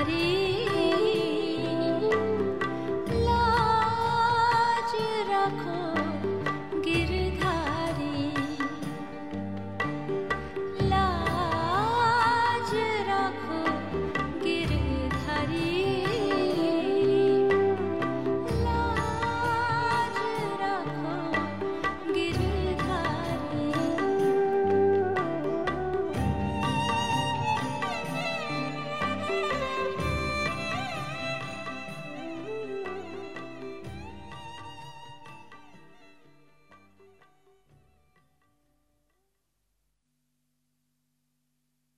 प्यारे